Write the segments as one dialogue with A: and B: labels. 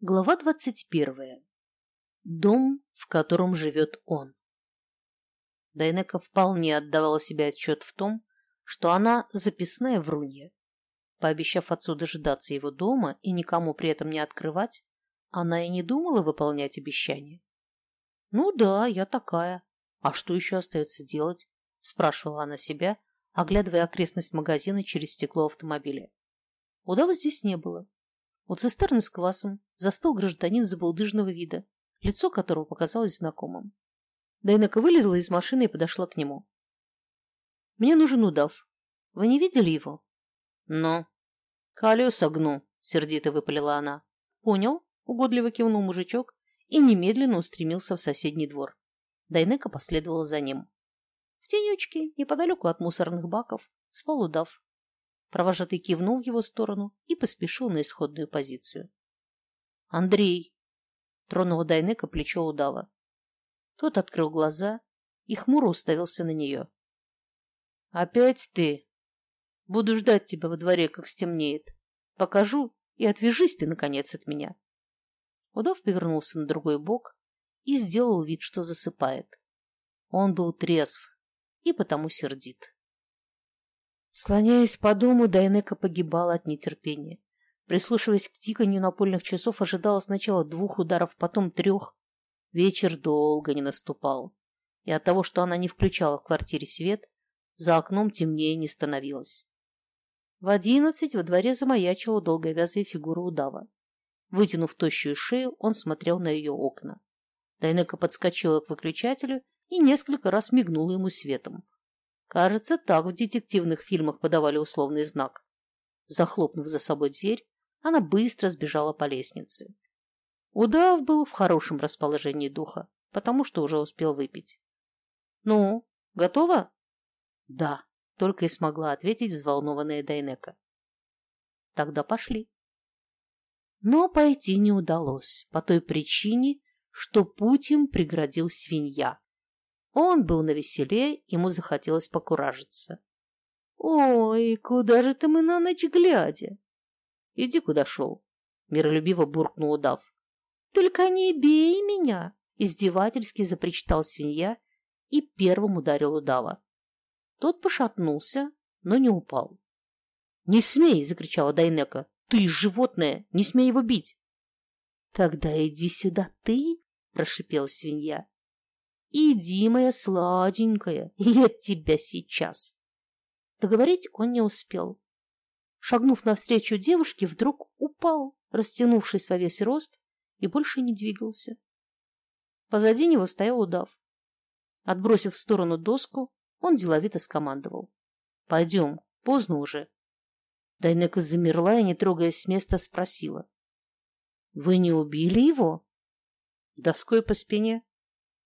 A: Глава двадцать первая. Дом, в котором живет он. Дайнека вполне отдавала себе отчет в том, что она записная врунья. Пообещав отцу дожидаться его дома и никому при этом не открывать, она и не думала выполнять обещание. «Ну да, я такая. А что еще остается делать?» – спрашивала она себя, оглядывая окрестность магазина через стекло автомобиля. Удава здесь не было. У цистерны с квасом застыл гражданин забулдыжного вида, лицо которого показалось знакомым. Дайнека вылезла из машины и подошла к нему. «Мне нужен удав. Вы не видели его?» «Но...» «Колеса гну», — сердито выпалила она. «Понял», — угодливо кивнул мужичок и немедленно устремился в соседний двор. Дайнека последовала за ним. В тенечке, неподалеку от мусорных баков, спал удав. Провожатый кивнул в его сторону и поспешил на исходную позицию. «Андрей!» — тронула Дайнека плечо удава. Тот открыл глаза и хмуро уставился на нее. «Опять ты? Буду ждать тебя во дворе, как стемнеет. Покажу, и отвяжись ты, наконец, от меня». Удав повернулся на другой бок и сделал вид, что засыпает. Он был трезв и потому сердит. Слоняясь по дому, Дайнека погибала от нетерпения. Прислушиваясь к тиканью напольных часов, ожидала сначала двух ударов, потом трех. Вечер долго не наступал. И от того, что она не включала в квартире свет, за окном темнее не становилось. В одиннадцать во дворе замаячила долговязая фигура удава. Вытянув тощую шею, он смотрел на ее окна. Дайнека подскочила к выключателю и несколько раз мигнула ему светом. Кажется, так в детективных фильмах подавали условный знак. Захлопнув за собой дверь, она быстро сбежала по лестнице. Удав был в хорошем расположении духа, потому что уже успел выпить. «Ну, готова?» «Да», — только и смогла ответить взволнованная Дайнека. «Тогда пошли». Но пойти не удалось, по той причине, что путь им преградил свинья. Он был навеселе, ему захотелось покуражиться. «Ой, куда же ты мы на ночь глядя?» «Иди, куда шел», — миролюбиво буркнул удав. «Только не бей меня!» — издевательски запричитал свинья и первым ударил удава. Тот пошатнулся, но не упал. «Не смей!» — закричала Дайнека. «Ты животное! Не смей его бить!» «Тогда иди сюда ты!» — прошипела свинья. «Иди, моя сладенькая, я тебя сейчас!» Договорить он не успел. Шагнув навстречу девушке, вдруг упал, растянувшись во весь рост, и больше не двигался. Позади него стоял удав. Отбросив в сторону доску, он деловито скомандовал. «Пойдем, поздно уже». Дайнека замерла и, не трогаясь с места, спросила. «Вы не убили его?» Доской по спине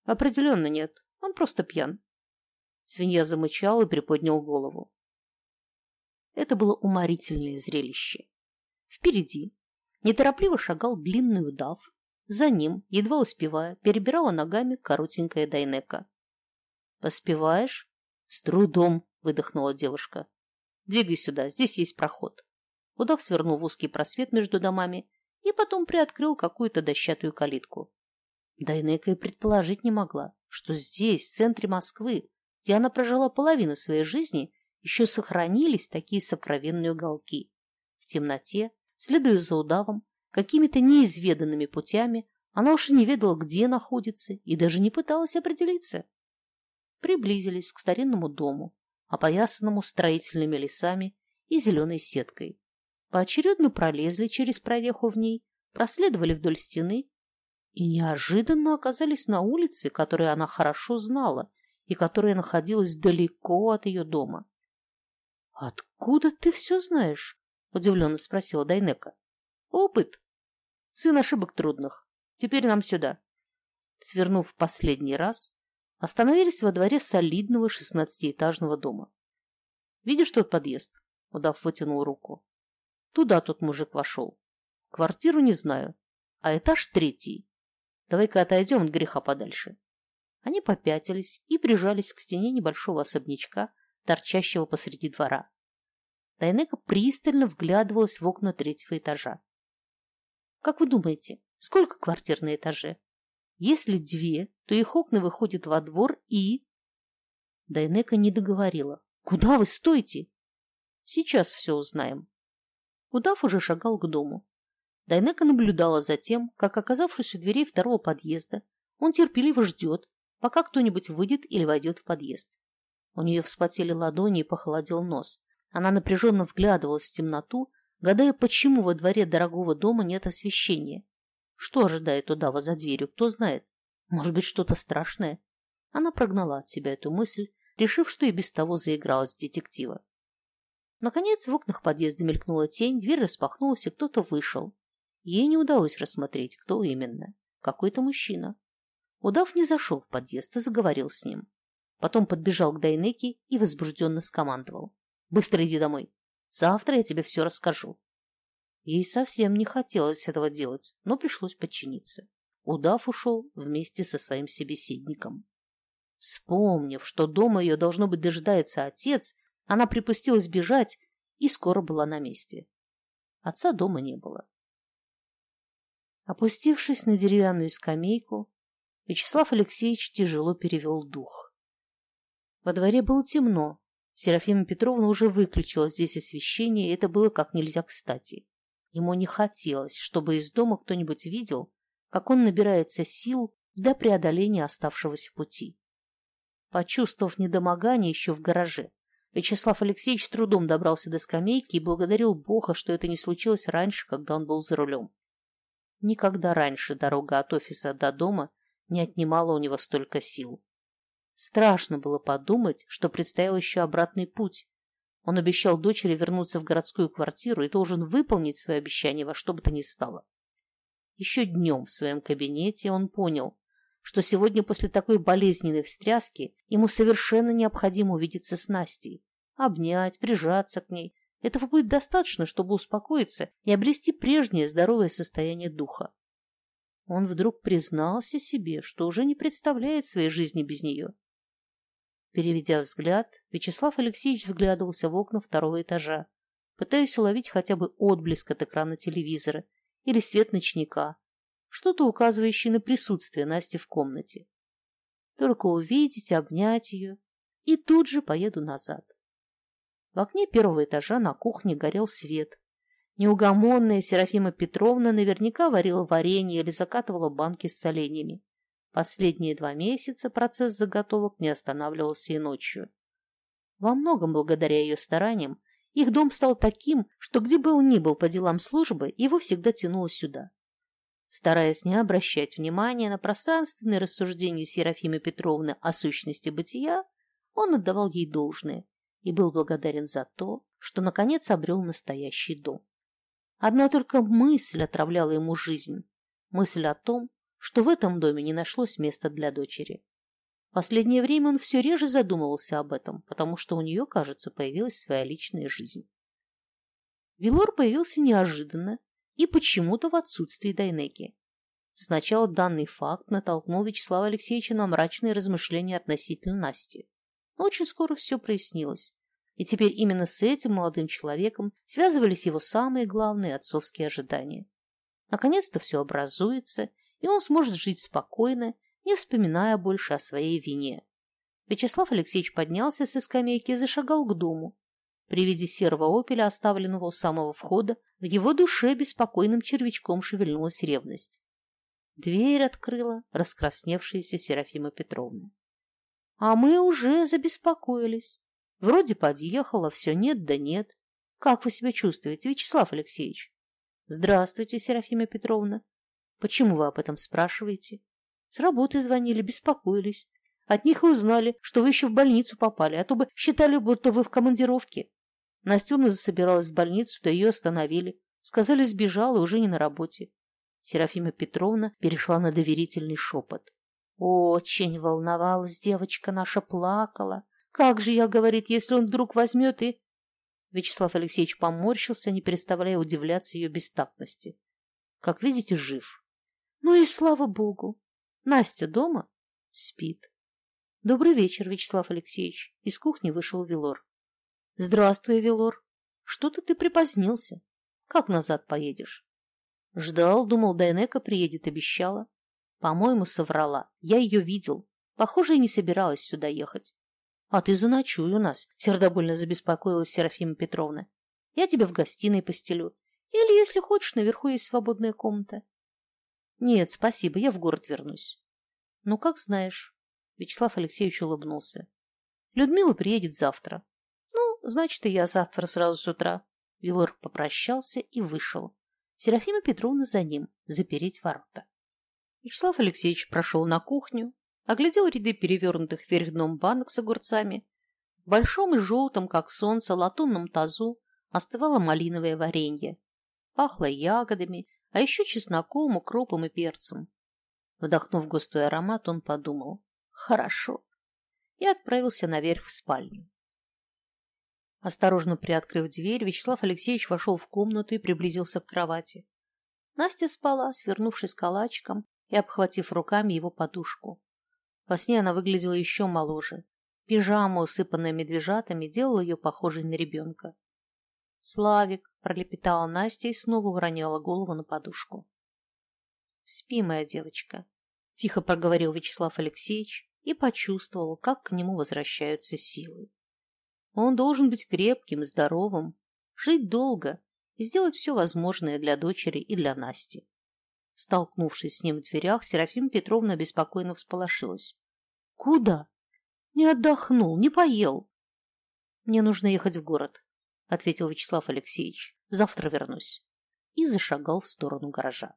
A: Определенно нет. Он просто пьян. Свинья замычал и приподнял голову. Это было уморительное зрелище. Впереди неторопливо шагал длинный удав. За ним, едва успевая, перебирала ногами коротенькая Дайнека. «Поспеваешь?» «С трудом», — выдохнула девушка. «Двигай сюда, здесь есть проход». Удав свернул в узкий просвет между домами и потом приоткрыл какую-то дощатую калитку. Дайнека и предположить не могла, что здесь, в центре Москвы, где она прожила половину своей жизни, еще сохранились такие сокровенные уголки. В темноте, следуя за удавом, какими-то неизведанными путями, она уж не ведала, где находится, и даже не пыталась определиться. Приблизились к старинному дому, опоясанному строительными лесами и зеленой сеткой. Поочередно пролезли через прореху в ней, проследовали вдоль стены и неожиданно оказались на улице, которую она хорошо знала и которая находилась далеко от ее дома. «Откуда ты все знаешь?» – удивленно спросила Дайнека. «Опыт. Сын ошибок трудных. Теперь нам сюда». Свернув в последний раз, остановились во дворе солидного шестнадцатиэтажного дома. «Видишь тот подъезд?» – удав вытянул руку. «Туда тот мужик вошел. Квартиру не знаю, а этаж третий. Давай-ка отойдем от греха подальше. Они попятились и прижались к стене небольшого особнячка, торчащего посреди двора. Тайнека пристально вглядывалась в окна третьего этажа. Как вы думаете, сколько квартир на этаже? Если две, то их окна выходят во двор и... Дайнека не договорила. Куда вы стоите? Сейчас все узнаем. Удав уже шагал к дому. Дайнека наблюдала за тем, как, оказавшись у дверей второго подъезда, он терпеливо ждет, пока кто-нибудь выйдет или войдет в подъезд. У нее вспотели ладони и похолодел нос. Она напряженно вглядывалась в темноту, гадая, почему во дворе дорогого дома нет освещения. Что ожидает удава за дверью, кто знает. Может быть, что-то страшное? Она прогнала от себя эту мысль, решив, что и без того заигралась в детектива. Наконец в окнах подъезда мелькнула тень, дверь распахнулась, и кто-то вышел. Ей не удалось рассмотреть, кто именно. Какой-то мужчина. Удав не зашел в подъезд и заговорил с ним. Потом подбежал к Дайнеке и возбужденно скомандовал. «Быстро иди домой. Завтра я тебе все расскажу». Ей совсем не хотелось этого делать, но пришлось подчиниться. Удав ушел вместе со своим собеседником. Вспомнив, что дома ее должно быть дожидается отец, она припустилась бежать и скоро была на месте. Отца дома не было. Опустившись на деревянную скамейку, Вячеслав Алексеевич тяжело перевел дух. Во дворе было темно. Серафима Петровна уже выключила здесь освещение, и это было как нельзя кстати. Ему не хотелось, чтобы из дома кто-нибудь видел, как он набирается сил для преодоления оставшегося пути. Почувствовав недомогание еще в гараже, Вячеслав Алексеевич трудом добрался до скамейки и благодарил Бога, что это не случилось раньше, когда он был за рулем. Никогда раньше дорога от офиса до дома не отнимала у него столько сил. Страшно было подумать, что предстоял еще обратный путь. Он обещал дочери вернуться в городскую квартиру и должен выполнить свое обещание во что бы то ни стало. Еще днем в своем кабинете он понял, что сегодня после такой болезненной встряски ему совершенно необходимо увидеться с Настей, обнять, прижаться к ней. Этого будет достаточно, чтобы успокоиться и обрести прежнее здоровое состояние духа. Он вдруг признался себе, что уже не представляет своей жизни без нее. Переведя взгляд, Вячеслав Алексеевич вглядывался в окна второго этажа, пытаясь уловить хотя бы отблеск от экрана телевизора или свет ночника, что-то указывающее на присутствие Насти в комнате. Только увидеть, обнять ее, и тут же поеду назад. В окне первого этажа на кухне горел свет. Неугомонная Серафима Петровна наверняка варила варенье или закатывала банки с соленьями. Последние два месяца процесс заготовок не останавливался и ночью. Во многом благодаря ее стараниям их дом стал таким, что где бы он ни был по делам службы, его всегда тянуло сюда. Стараясь не обращать внимания на пространственные рассуждения Серафимы Петровны о сущности бытия, он отдавал ей должное и был благодарен за то, что наконец обрел настоящий дом. Одна только мысль отравляла ему жизнь, мысль о том, что в этом доме не нашлось места для дочери. Последнее время он все реже задумывался об этом, потому что у нее, кажется, появилась своя личная жизнь. Вилор появился неожиданно и почему-то в отсутствии Дайнеки. Сначала данный факт натолкнул Вячеслава Алексеевича на мрачные размышления относительно Насти. Но очень скоро все прояснилось. И теперь именно с этим молодым человеком связывались его самые главные отцовские ожидания. Наконец-то все образуется, и он сможет жить спокойно, не вспоминая больше о своей вине. Вячеслав Алексеевич поднялся со скамейки и зашагал к дому. При виде серого опеля, оставленного у самого входа, в его душе беспокойным червячком шевельнулась ревность. Дверь открыла раскрасневшаяся Серафима Петровна. А мы уже забеспокоились. Вроде подъехала, все нет да нет. Как вы себя чувствуете, Вячеслав Алексеевич? Здравствуйте, Серафима Петровна. Почему вы об этом спрашиваете? С работы звонили, беспокоились. От них и узнали, что вы еще в больницу попали, а то бы считали, будто вы в командировке. Настюна засобиралась в больницу, да ее остановили. Сказали, сбежала уже не на работе. Серафима Петровна перешла на доверительный шепот. Очень волновалась девочка наша, плакала. Как же я, говорит, если он вдруг возьмет и... Вячеслав Алексеевич поморщился, не переставляя удивляться ее бестактности. Как видите, жив. Ну и слава богу. Настя дома? Спит. Добрый вечер, Вячеслав Алексеевич. Из кухни вышел Вилор. Здравствуй, Вилор. Что-то ты припозднился. Как назад поедешь? Ждал, думал, Дайнека приедет, обещала. По-моему, соврала. Я ее видел. Похоже, и не собиралась сюда ехать. А ты заночуй у нас, сердобольно забеспокоилась Серафима Петровна. Я тебя в гостиной постелю. Или, если хочешь, наверху есть свободная комната. Нет, спасибо, я в город вернусь. Ну, как знаешь. Вячеслав Алексеевич улыбнулся. Людмила приедет завтра. Ну, значит, и я завтра сразу с утра. Вилор попрощался и вышел. Серафима Петровна за ним, запереть ворота. Вячеслав Алексеевич прошел на кухню, оглядел ряды перевернутых вверх дном банок с огурцами. В большом и желтом, как солнце, латунном тазу остывало малиновое варенье. Пахло ягодами, а еще чесноком, укропом и перцем. Вдохнув густой аромат, он подумал «Хорошо» и отправился наверх в спальню. Осторожно приоткрыв дверь, Вячеслав Алексеевич вошел в комнату и приблизился к кровати. Настя спала, свернувшись калачиком и обхватив руками его подушку. Во сне она выглядела еще моложе. Пижама, усыпанная медвежатами, делала ее похожей на ребенка. «Славик!» – пролепетала Настя и снова уронила голову на подушку. «Спи, моя девочка!» – тихо проговорил Вячеслав Алексеевич и почувствовал, как к нему возвращаются силы. Он должен быть крепким, здоровым, жить долго и сделать все возможное для дочери и для Насти. Столкнувшись с ним в дверях, Серафима Петровна беспокойно всполошилась. «Куда?» «Не отдохнул, не поел». «Мне нужно ехать в город», — ответил Вячеслав Алексеевич. «Завтра вернусь». И зашагал в сторону гаража.